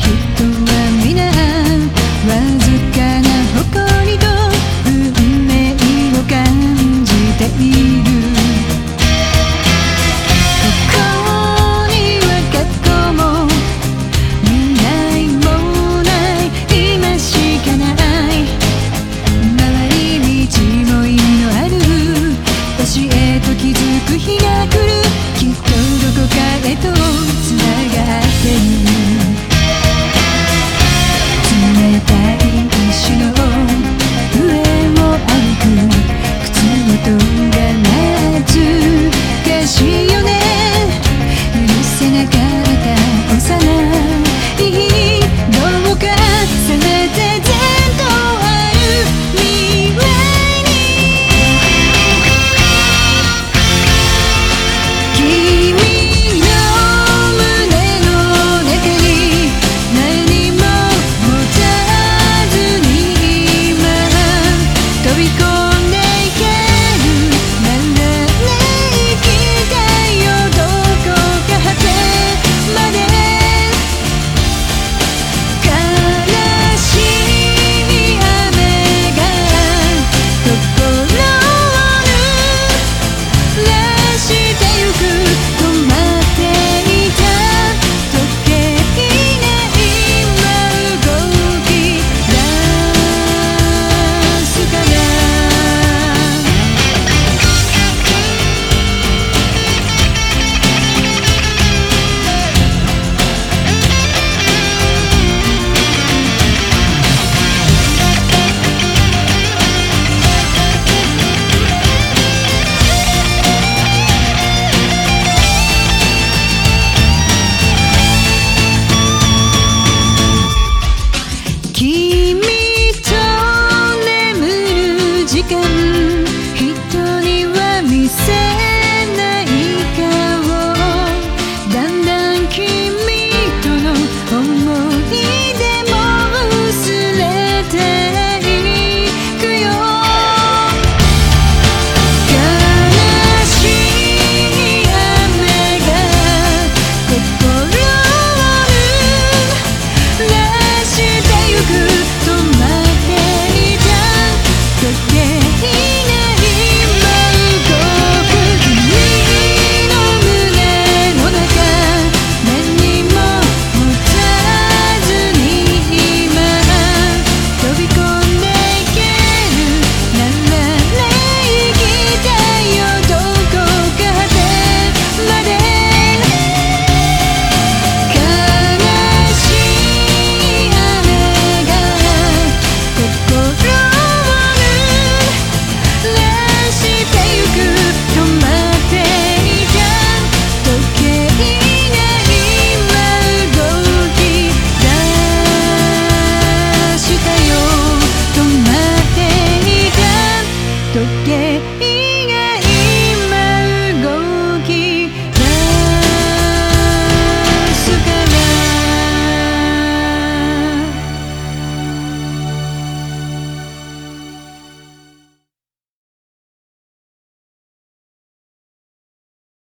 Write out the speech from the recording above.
You. looking